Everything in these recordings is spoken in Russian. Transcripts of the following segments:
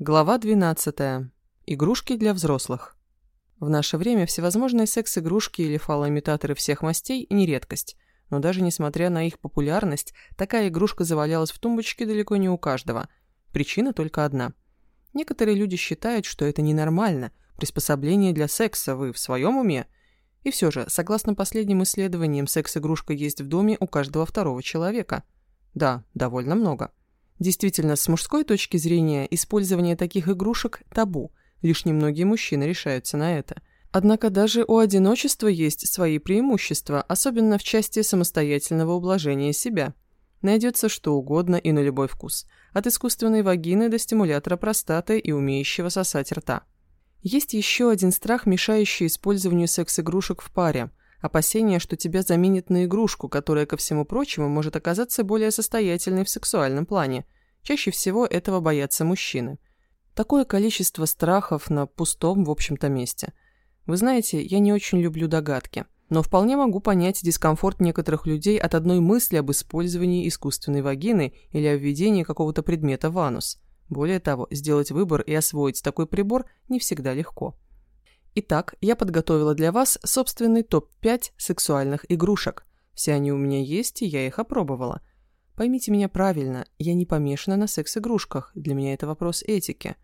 Глава 12. Игрушки для взрослых. В наше время всевозможные секс-игрушки или фалоимитаторы всех мастей – не редкость. Но даже несмотря на их популярность, такая игрушка завалялась в тумбочке далеко не у каждого. Причина только одна. Некоторые люди считают, что это ненормально, приспособление для секса, вы в своем уме? И все же, согласно последним исследованиям, секс-игрушка есть в доме у каждого второго человека. Да, довольно много. Действительно, с мужской точки зрения, использование таких игрушек – табу. Лишь немногие мужчины решаются на это. Однако даже у одиночества есть свои преимущества, особенно в части самостоятельного ублажения себя. Найдется что угодно и на любой вкус. От искусственной вагины до стимулятора простаты и умеющего сосать рта. Есть еще один страх, мешающий использованию секс-игрушек в паре – Опасение, что тебя заменит на игрушку, которая, ко всему прочему, может оказаться более состоятельной в сексуальном плане. Чаще всего этого боятся мужчины. Такое количество страхов на пустом, в общем-то, месте. Вы знаете, я не очень люблю догадки, но вполне могу понять дискомфорт некоторых людей от одной мысли об использовании искусственной вагины или о введении какого-то предмета в анус. Более того, сделать выбор и освоить такой прибор не всегда легко. Итак, я подготовила для вас собственный топ-5 сексуальных игрушек. Все они у меня есть, и я их опробовала. Поймите меня правильно, я не помешана на секс-игрушках, для меня это вопрос этики.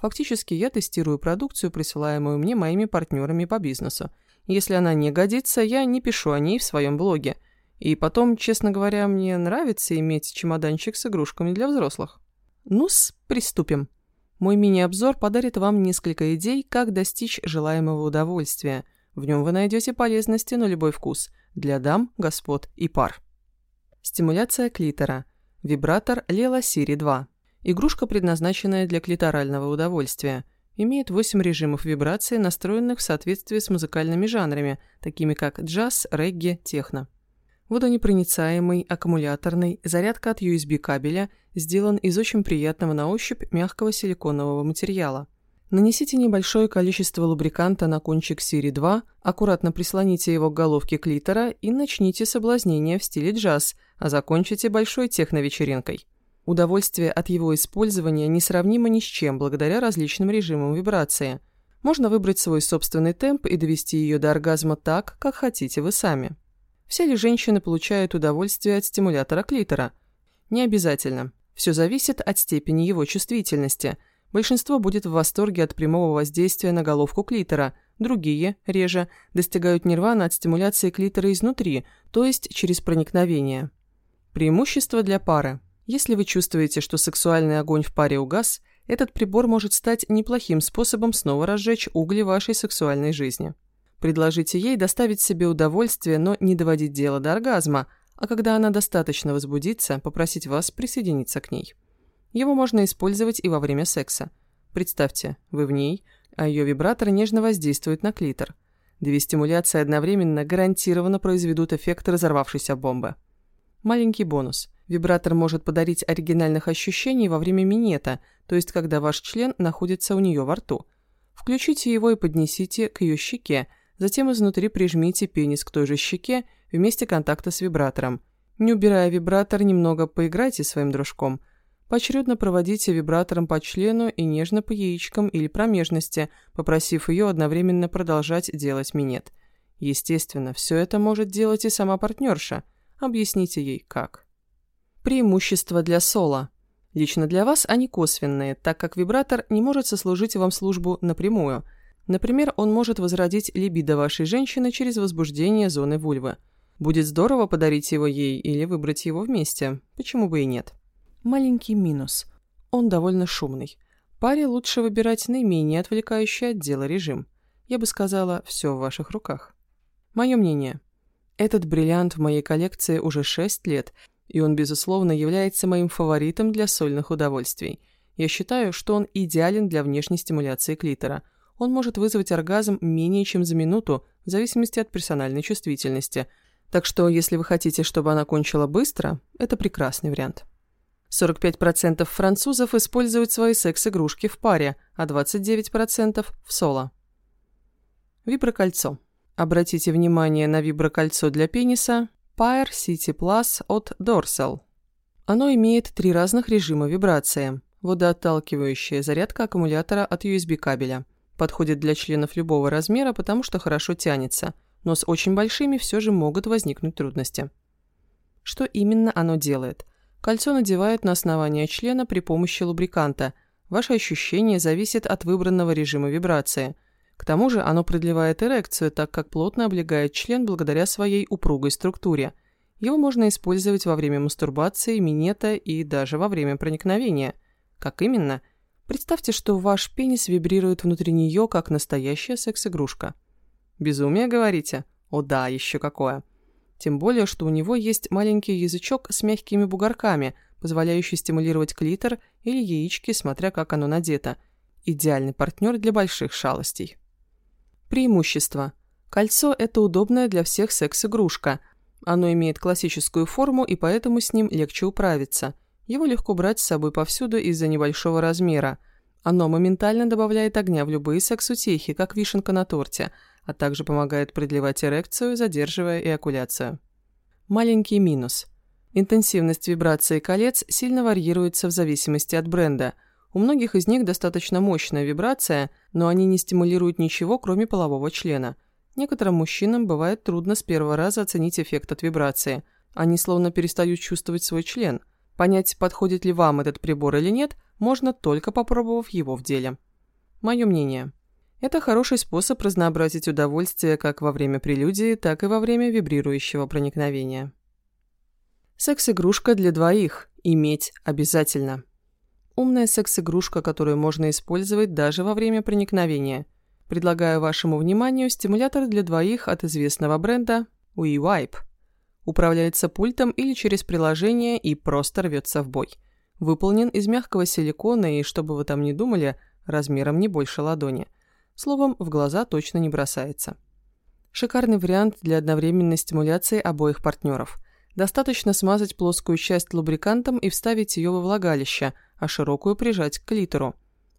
Фактически я тестирую продукцию, присылаемую мне моими партнерами по бизнесу. Если она не годится, я не пишу о ней в своем блоге. И потом, честно говоря, мне нравится иметь чемоданчик с игрушками для взрослых. Ну-с, приступим. Мой мини-обзор подарит вам несколько идей, как достичь желаемого удовольствия. В нем вы найдете полезности на любой вкус – для дам, господ и пар. Стимуляция клитора. Вибратор Лела Сири 2. Игрушка, предназначенная для клиторального удовольствия. Имеет 8 режимов вибрации, настроенных в соответствии с музыкальными жанрами, такими как джаз, регги, техно. Водонепроницаемый, аккумуляторный, зарядка от USB кабеля сделан из очень приятного на ощупь мягкого силиконового материала. Нанесите небольшое количество лубриканта на кончик Сири 2, аккуратно прислоните его к головке клитора и начните соблазнение в стиле джаз, а закончите большой техновечеринкой. Удовольствие от его использования несравнимо ни с чем благодаря различным режимам вибрации. Можно выбрать свой собственный темп и довести ее до оргазма так, как хотите вы сами. Все ли женщины получают удовольствие от стимулятора клитора? Не обязательно. Все зависит от степени его чувствительности. Большинство будет в восторге от прямого воздействия на головку клитора, другие, реже, достигают нирвана от стимуляции клитора изнутри, то есть через проникновение. Преимущество для пары. Если вы чувствуете, что сексуальный огонь в паре угас, этот прибор может стать неплохим способом снова разжечь угли вашей сексуальной жизни. Предложите ей доставить себе удовольствие, но не доводить дело до оргазма, а когда она достаточно возбудится, попросить вас присоединиться к ней. Его можно использовать и во время секса. Представьте, вы в ней, а ее вибратор нежно воздействует на клитор. Две стимуляции одновременно гарантированно произведут эффект разорвавшейся бомбы. Маленький бонус. Вибратор может подарить оригинальных ощущений во время минета, то есть когда ваш член находится у нее во рту. Включите его и поднесите к ее щеке – Затем изнутри прижмите пенис к той же щеке в месте контакта с вибратором. Не убирая вибратор, немного поиграйте своим дружком. Поочередно проводите вибратором по члену и нежно по яичкам или промежности, попросив ее одновременно продолжать делать минет. Естественно, все это может делать и сама партнерша. Объясните ей, как. Преимущества для соло. Лично для вас они косвенные, так как вибратор не может сослужить вам службу напрямую – Например, он может возродить либидо вашей женщины через возбуждение зоны вульвы. Будет здорово подарить его ей или выбрать его вместе. Почему бы и нет? Маленький минус. Он довольно шумный. Паре лучше выбирать наименее отвлекающий от дела режим. Я бы сказала, все в ваших руках. Мое мнение. Этот бриллиант в моей коллекции уже 6 лет, и он, безусловно, является моим фаворитом для сольных удовольствий. Я считаю, что он идеален для внешней стимуляции клитора – он может вызвать оргазм менее чем за минуту, в зависимости от персональной чувствительности. Так что, если вы хотите, чтобы она кончила быстро, это прекрасный вариант. 45% французов используют свои секс-игрушки в паре, а 29% в соло. Виброкольцо. Обратите внимание на виброкольцо для пениса Pyre City Plus от Dorsal. Оно имеет три разных режима вибрации. Водоотталкивающая зарядка аккумулятора от USB кабеля. Подходит для членов любого размера, потому что хорошо тянется, но с очень большими все же могут возникнуть трудности. Что именно оно делает? Кольцо надевают на основание члена при помощи лубриканта. Ваше ощущение зависит от выбранного режима вибрации. К тому же оно продлевает эрекцию, так как плотно облегает член благодаря своей упругой структуре. Его можно использовать во время мастурбации, минета и даже во время проникновения. Как именно? Представьте, что ваш пенис вибрирует внутри нее, как настоящая секс-игрушка. Безумие, говорите? О да, еще какое. Тем более, что у него есть маленький язычок с мягкими бугорками, позволяющий стимулировать клитор или яички, смотря как оно надето. Идеальный партнер для больших шалостей. Преимущество. Кольцо – это удобная для всех секс-игрушка. Оно имеет классическую форму, и поэтому с ним легче управиться – его легко брать с собой повсюду из-за небольшого размера. Оно моментально добавляет огня в любые секс-утехи, как вишенка на торте, а также помогает продлевать эрекцию, задерживая эякуляцию. Маленький минус. Интенсивность вибрации колец сильно варьируется в зависимости от бренда. У многих из них достаточно мощная вибрация, но они не стимулируют ничего, кроме полового члена. Некоторым мужчинам бывает трудно с первого раза оценить эффект от вибрации. Они словно перестают чувствовать свой член – Понять, подходит ли вам этот прибор или нет, можно только попробовав его в деле. Мое мнение. Это хороший способ разнообразить удовольствие как во время прелюдии, так и во время вибрирующего проникновения. Секс-игрушка для двоих. Иметь обязательно. Умная секс-игрушка, которую можно использовать даже во время проникновения. Предлагаю вашему вниманию стимулятор для двоих от известного бренда WeWipe. Управляется пультом или через приложение и просто рвется в бой. Выполнен из мягкого силикона и, чтобы вы там не думали, размером не больше ладони. Словом, в глаза точно не бросается. Шикарный вариант для одновременной стимуляции обоих партнеров. Достаточно смазать плоскую часть лубрикантом и вставить ее во влагалище, а широкую прижать к клитору.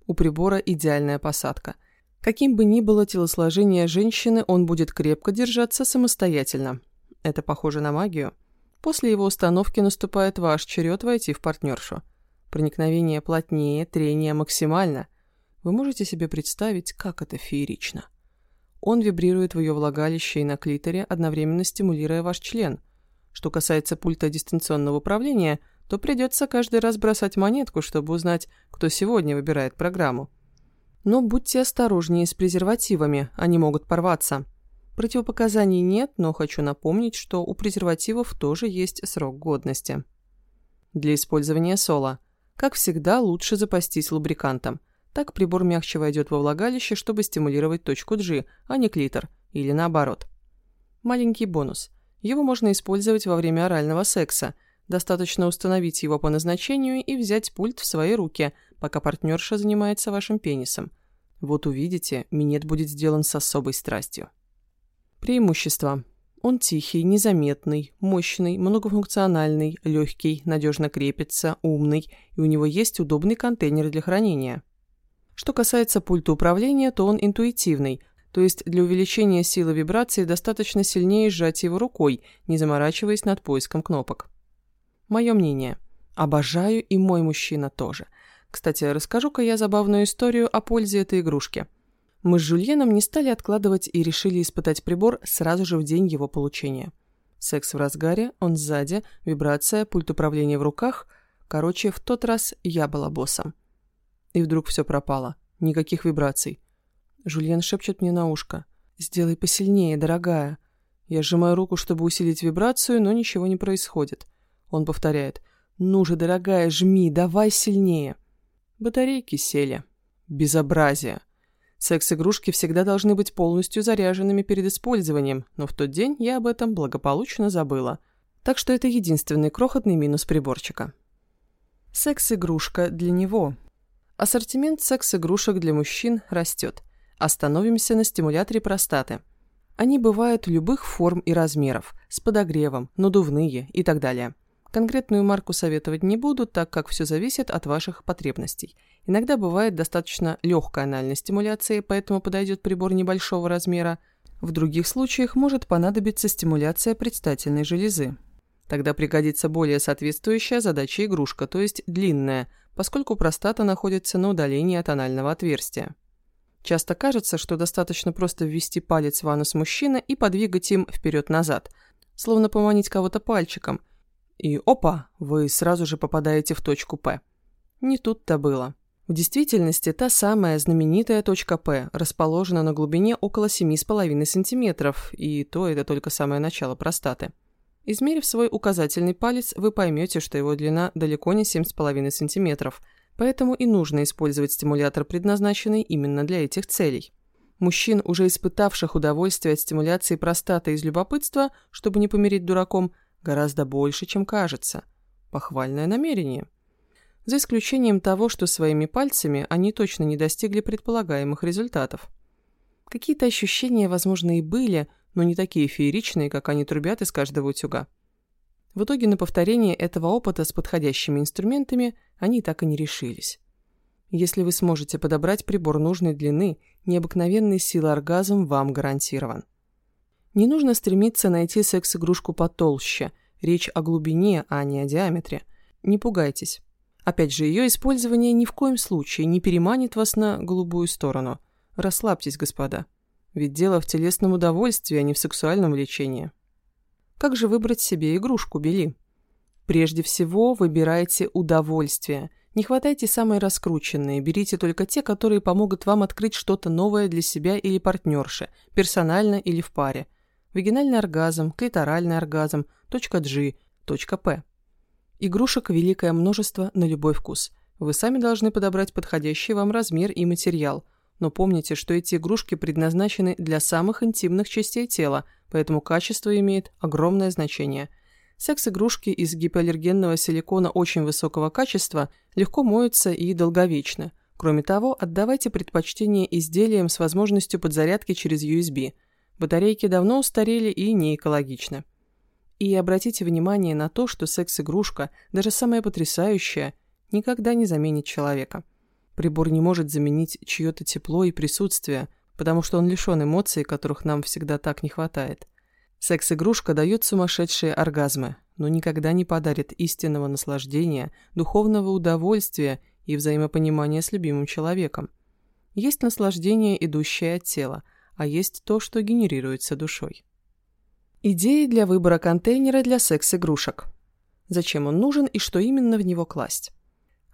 У прибора идеальная посадка. Каким бы ни было телосложение женщины, он будет крепко держаться самостоятельно. Это похоже на магию. После его установки наступает ваш черед войти в партнершу. Проникновение плотнее, трение максимально. Вы можете себе представить, как это феерично. Он вибрирует в ее влагалище и на клиторе, одновременно стимулируя ваш член. Что касается пульта дистанционного управления, то придется каждый раз бросать монетку, чтобы узнать, кто сегодня выбирает программу. Но будьте осторожнее с презервативами, они могут порваться. Противопоказаний нет, но хочу напомнить, что у презервативов тоже есть срок годности. Для использования сола. Как всегда, лучше запастись лубрикантом. Так прибор мягче войдет во влагалище, чтобы стимулировать точку G, а не клитор, или наоборот. Маленький бонус. Его можно использовать во время орального секса. Достаточно установить его по назначению и взять пульт в свои руки, пока партнерша занимается вашим пенисом. Вот увидите, минет будет сделан с особой страстью. Преимущества. Он тихий, незаметный, мощный, многофункциональный, легкий, надежно крепится, умный, и у него есть удобный контейнер для хранения. Что касается пульта управления, то он интуитивный, то есть для увеличения силы вибрации достаточно сильнее сжать его рукой, не заморачиваясь над поиском кнопок. Мое мнение. Обожаю и мой мужчина тоже. Кстати, расскажу-ка я забавную историю о пользе этой игрушки – мы с Жульеном не стали откладывать и решили испытать прибор сразу же в день его получения. Секс в разгаре, он сзади, вибрация, пульт управления в руках. Короче, в тот раз я была боссом. И вдруг все пропало. Никаких вибраций. Жульен шепчет мне на ушко. «Сделай посильнее, дорогая». Я сжимаю руку, чтобы усилить вибрацию, но ничего не происходит. Он повторяет. «Ну же, дорогая, жми, давай сильнее». Батарейки сели. Безобразие. Секс-игрушки всегда должны быть полностью заряженными перед использованием, но в тот день я об этом благополучно забыла. Так что это единственный крохотный минус приборчика. Секс-игрушка для него. Ассортимент секс-игрушек для мужчин растет. Остановимся на стимуляторе простаты. Они бывают любых форм и размеров, с подогревом, надувные и так далее. Конкретную марку советовать не буду, так как все зависит от ваших потребностей. Иногда бывает достаточно легкая анальной стимуляции, поэтому подойдет прибор небольшого размера. В других случаях может понадобиться стимуляция предстательной железы. Тогда пригодится более соответствующая задаче игрушка, то есть длинная, поскольку простата находится на удалении от анального отверстия. Часто кажется, что достаточно просто ввести палец в анус мужчины и подвигать им вперед-назад, словно поманить кого-то пальчиком. И опа, вы сразу же попадаете в точку П. Не тут-то было. В действительности та самая знаменитая точка П расположена на глубине около 7,5 см, и то это только самое начало простаты. Измерив свой указательный палец, вы поймете, что его длина далеко не 7,5 см, поэтому и нужно использовать стимулятор, предназначенный именно для этих целей. Мужчин, уже испытавших удовольствие от стимуляции простаты из любопытства, чтобы не помереть дураком, гораздо больше, чем кажется. Похвальное намерение. За исключением того, что своими пальцами они точно не достигли предполагаемых результатов. Какие-то ощущения, возможно, и были – но не такие фееричные, как они трубят из каждого утюга. В итоге на повторение этого опыта с подходящими инструментами они так и не решились. Если вы сможете подобрать прибор нужной длины, необыкновенной силы оргазм вам гарантирован. Не нужно стремиться найти секс-игрушку потолще, речь о глубине, а не о диаметре. Не пугайтесь. Опять же, ее использование ни в коем случае не переманит вас на голубую сторону. Расслабьтесь, господа. Ведь дело в телесном удовольствии, а не в сексуальном влечении. Как же выбрать себе игрушку, Бели? Прежде всего, выбирайте удовольствие. Не хватайте самые раскрученные, берите только те, которые помогут вам открыть что-то новое для себя или партнерши, персонально или в паре. Вагинальный оргазм, клиторальный оргазм, точка G, точка P. Игрушек великое множество на любой вкус. Вы сами должны подобрать подходящий вам размер и материал – но помните, что эти игрушки предназначены для самых интимных частей тела, поэтому качество имеет огромное значение. Секс-игрушки из гипоаллергенного силикона очень высокого качества легко моются и долговечны. Кроме того, отдавайте предпочтение изделиям с возможностью подзарядки через USB. Батарейки давно устарели и не экологичны. И обратите внимание на то, что секс-игрушка, даже самая потрясающая, никогда не заменит человека. Прибор не может заменить чье-то тепло и присутствие, потому что он лишен эмоций, которых нам всегда так не хватает. Секс-игрушка дает сумасшедшие оргазмы, но никогда не подарит истинного наслаждения, духовного удовольствия и взаимопонимания с любимым человеком. Есть наслаждение, идущее от тела, а есть то, что генерируется душой. Идеи для выбора контейнера для секс-игрушек. Зачем он нужен и что именно в него класть?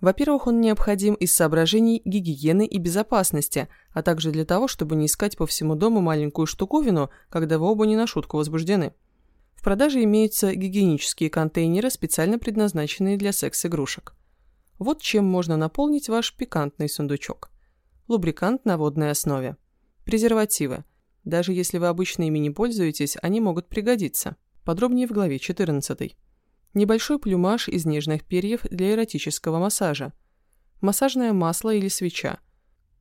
Во-первых, он необходим из соображений гигиены и безопасности, а также для того, чтобы не искать по всему дому маленькую штуковину, когда вы оба не на шутку возбуждены. В продаже имеются гигиенические контейнеры, специально предназначенные для секс-игрушек. Вот чем можно наполнить ваш пикантный сундучок. Лубрикант на водной основе. Презервативы. Даже если вы обычно ими не пользуетесь, они могут пригодиться. Подробнее в главе 14. Небольшой плюмаж из нежных перьев для эротического массажа. Массажное масло или свеча.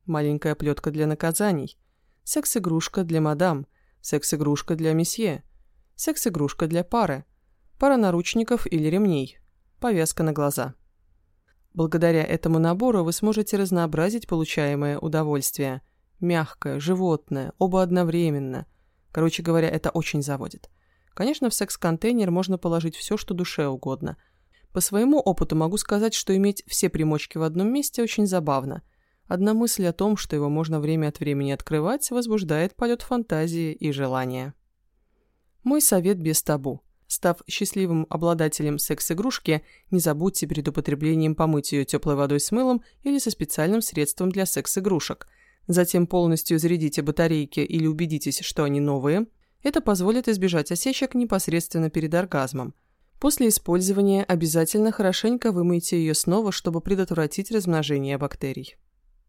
Маленькая плетка для наказаний. Секс-игрушка для мадам. Секс-игрушка для месье. Секс-игрушка для пары. Пара наручников или ремней. Повязка на глаза. Благодаря этому набору вы сможете разнообразить получаемое удовольствие. Мягкое, животное, оба одновременно. Короче говоря, это очень заводит. Конечно, в секс-контейнер можно положить все, что душе угодно. По своему опыту могу сказать, что иметь все примочки в одном месте очень забавно. Одна мысль о том, что его можно время от времени открывать, возбуждает полет фантазии и желания. Мой совет без табу. Став счастливым обладателем секс-игрушки, не забудьте перед употреблением помыть ее теплой водой с мылом или со специальным средством для секс-игрушек. Затем полностью зарядите батарейки или убедитесь, что они новые – это позволит избежать осечек непосредственно перед оргазмом. После использования обязательно хорошенько вымойте ее снова, чтобы предотвратить размножение бактерий.